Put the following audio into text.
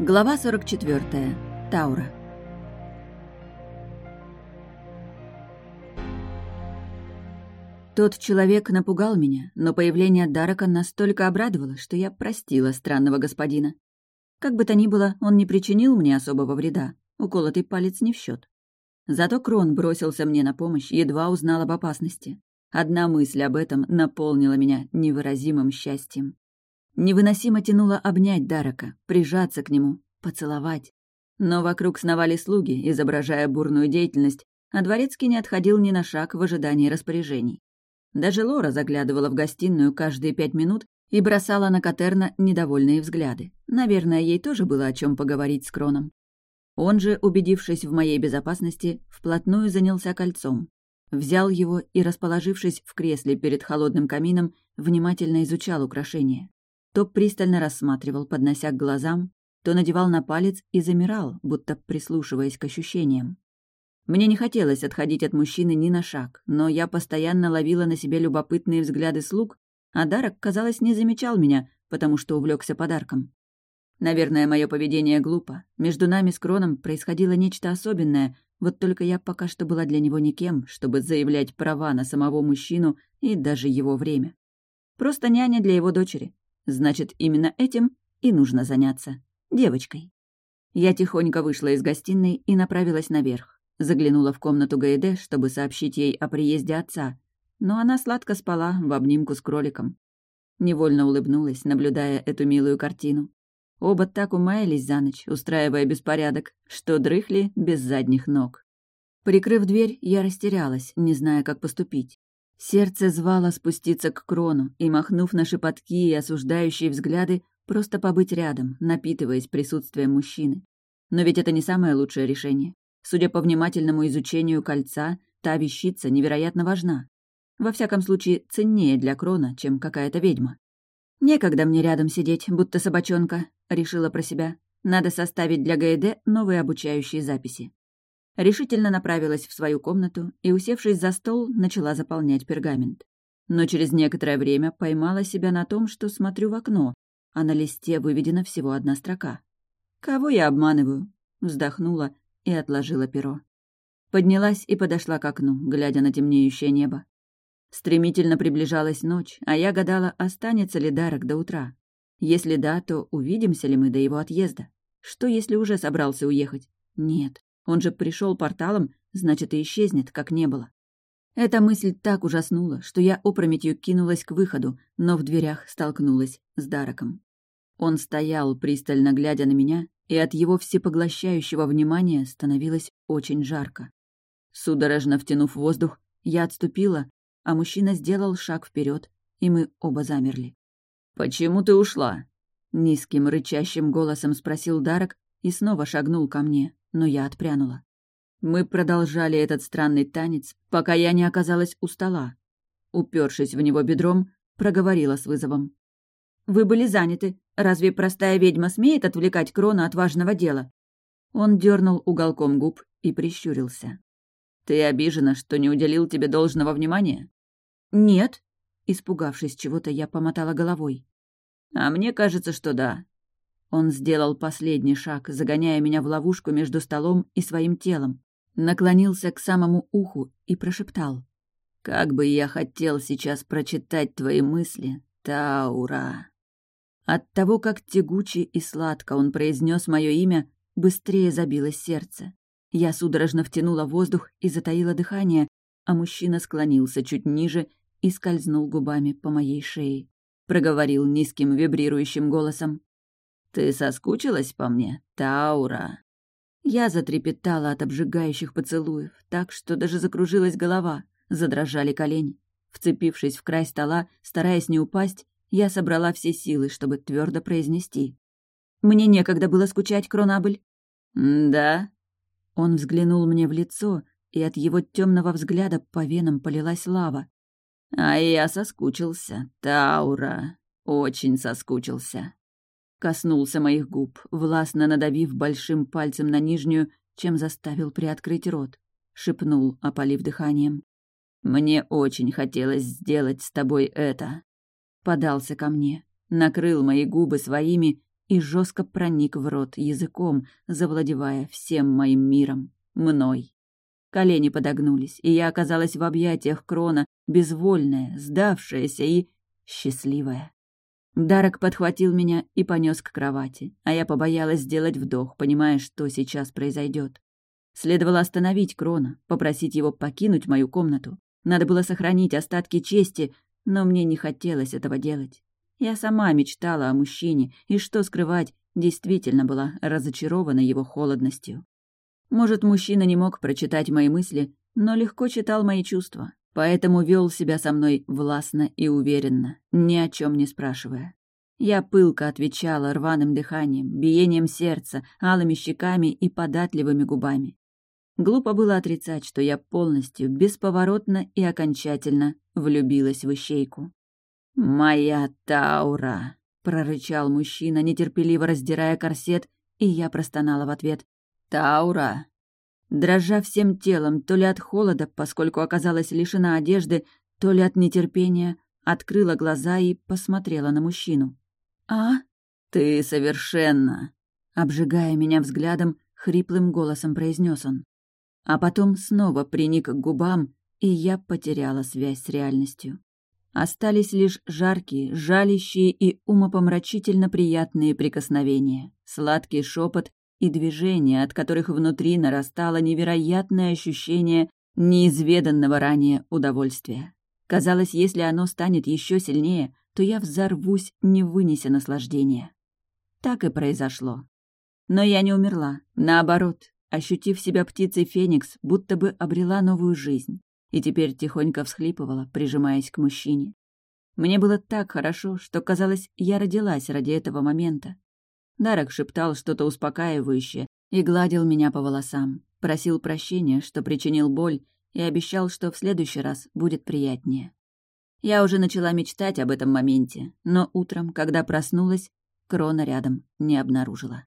Глава 44. Таура. Тот человек напугал меня, но появление Дарака настолько обрадовало, что я простила странного господина. Как бы то ни было, он не причинил мне особого вреда. Уколотый палец не в счет. Зато Крон бросился мне на помощь, едва узнал об опасности. Одна мысль об этом наполнила меня невыразимым счастьем. Невыносимо тянуло обнять Дарака, прижаться к нему, поцеловать. Но вокруг сновали слуги, изображая бурную деятельность, а дворецкий не отходил ни на шаг в ожидании распоряжений. Даже Лора заглядывала в гостиную каждые пять минут и бросала на Катерна недовольные взгляды. Наверное, ей тоже было о чем поговорить с Кроном. Он же, убедившись в моей безопасности, вплотную занялся кольцом. Взял его и, расположившись в кресле перед холодным камином, внимательно изучал украшение то пристально рассматривал, поднося к глазам, то надевал на палец и замирал, будто прислушиваясь к ощущениям. Мне не хотелось отходить от мужчины ни на шаг, но я постоянно ловила на себе любопытные взгляды слуг, а Дарок, казалось, не замечал меня, потому что увлекся подарком. Наверное, мое поведение глупо. Между нами с Кроном происходило нечто особенное, вот только я пока что была для него никем, чтобы заявлять права на самого мужчину и даже его время. Просто няня для его дочери. Значит, именно этим и нужно заняться. Девочкой. Я тихонько вышла из гостиной и направилась наверх. Заглянула в комнату Гаэде, чтобы сообщить ей о приезде отца, но она сладко спала в обнимку с кроликом. Невольно улыбнулась, наблюдая эту милую картину. Оба так умаялись за ночь, устраивая беспорядок, что дрыхли без задних ног. Прикрыв дверь, я растерялась, не зная, как поступить. Сердце звало спуститься к крону и, махнув на шепотки и осуждающие взгляды, просто побыть рядом, напитываясь присутствием мужчины. Но ведь это не самое лучшее решение. Судя по внимательному изучению кольца, та вещица невероятно важна. Во всяком случае, ценнее для крона, чем какая-то ведьма. «Некогда мне рядом сидеть, будто собачонка», — решила про себя. «Надо составить для ГЭД новые обучающие записи» решительно направилась в свою комнату и, усевшись за стол, начала заполнять пергамент. Но через некоторое время поймала себя на том, что смотрю в окно, а на листе выведена всего одна строка. «Кого я обманываю?» Вздохнула и отложила перо. Поднялась и подошла к окну, глядя на темнеющее небо. Стремительно приближалась ночь, а я гадала, останется ли Дарок до утра. Если да, то увидимся ли мы до его отъезда? Что, если уже собрался уехать? Нет, он же пришел порталом, значит, и исчезнет, как не было. Эта мысль так ужаснула, что я опрометью кинулась к выходу, но в дверях столкнулась с Дараком. Он стоял, пристально глядя на меня, и от его всепоглощающего внимания становилось очень жарко. Судорожно втянув воздух, я отступила, а мужчина сделал шаг вперед, и мы оба замерли. «Почему ты ушла?» Низким рычащим голосом спросил Дарок и снова шагнул ко мне но я отпрянула. Мы продолжали этот странный танец, пока я не оказалась у стола. Упершись в него бедром, проговорила с вызовом. «Вы были заняты. Разве простая ведьма смеет отвлекать крона от важного дела?» Он дернул уголком губ и прищурился. «Ты обижена, что не уделил тебе должного внимания?» «Нет», — испугавшись чего-то, я помотала головой. «А мне кажется, что да. Он сделал последний шаг, загоняя меня в ловушку между столом и своим телом, наклонился к самому уху и прошептал. «Как бы я хотел сейчас прочитать твои мысли, Таура!» От того, как тягуче и сладко он произнес мое имя, быстрее забилось сердце. Я судорожно втянула воздух и затаила дыхание, а мужчина склонился чуть ниже и скользнул губами по моей шее. Проговорил низким вибрирующим голосом. «Ты соскучилась по мне, Таура?» Я затрепетала от обжигающих поцелуев, так что даже закружилась голова, задрожали колени. Вцепившись в край стола, стараясь не упасть, я собрала все силы, чтобы твердо произнести. «Мне некогда было скучать, Кронабль». «Да?» Он взглянул мне в лицо, и от его темного взгляда по венам полилась лава. «А я соскучился, Таура, очень соскучился» коснулся моих губ, властно надавив большим пальцем на нижнюю, чем заставил приоткрыть рот, шепнул, опалив дыханием. «Мне очень хотелось сделать с тобой это». Подался ко мне, накрыл мои губы своими и жестко проник в рот языком, завладевая всем моим миром, мной. Колени подогнулись, и я оказалась в объятиях Крона, безвольная, сдавшаяся и счастливая. Дарок подхватил меня и понес к кровати, а я побоялась сделать вдох, понимая, что сейчас произойдет. Следовало остановить Крона, попросить его покинуть мою комнату. Надо было сохранить остатки чести, но мне не хотелось этого делать. Я сама мечтала о мужчине, и, что скрывать, действительно была разочарована его холодностью. Может, мужчина не мог прочитать мои мысли, но легко читал мои чувства, поэтому вел себя со мной властно и уверенно, ни о чем не спрашивая. Я пылко отвечала рваным дыханием, биением сердца, алыми щеками и податливыми губами. Глупо было отрицать, что я полностью, бесповоротно и окончательно влюбилась в ищейку. «Моя Таура!» — прорычал мужчина, нетерпеливо раздирая корсет, и я простонала в ответ. «Таура!» Дрожа всем телом, то ли от холода, поскольку оказалась лишена одежды, то ли от нетерпения, открыла глаза и посмотрела на мужчину. «А?» «Ты совершенно!» Обжигая меня взглядом, хриплым голосом произнес он. А потом снова приник к губам, и я потеряла связь с реальностью. Остались лишь жаркие, жалящие и умопомрачительно приятные прикосновения, сладкий шепот и движения, от которых внутри нарастало невероятное ощущение неизведанного ранее удовольствия. Казалось, если оно станет еще сильнее, то я взорвусь, не вынеся наслаждения. Так и произошло. Но я не умерла. Наоборот, ощутив себя птицей Феникс, будто бы обрела новую жизнь и теперь тихонько всхлипывала, прижимаясь к мужчине. Мне было так хорошо, что, казалось, я родилась ради этого момента. Дарок шептал что-то успокаивающее и гладил меня по волосам, просил прощения, что причинил боль, и обещал, что в следующий раз будет приятнее. Я уже начала мечтать об этом моменте, но утром, когда проснулась, Крона рядом не обнаружила.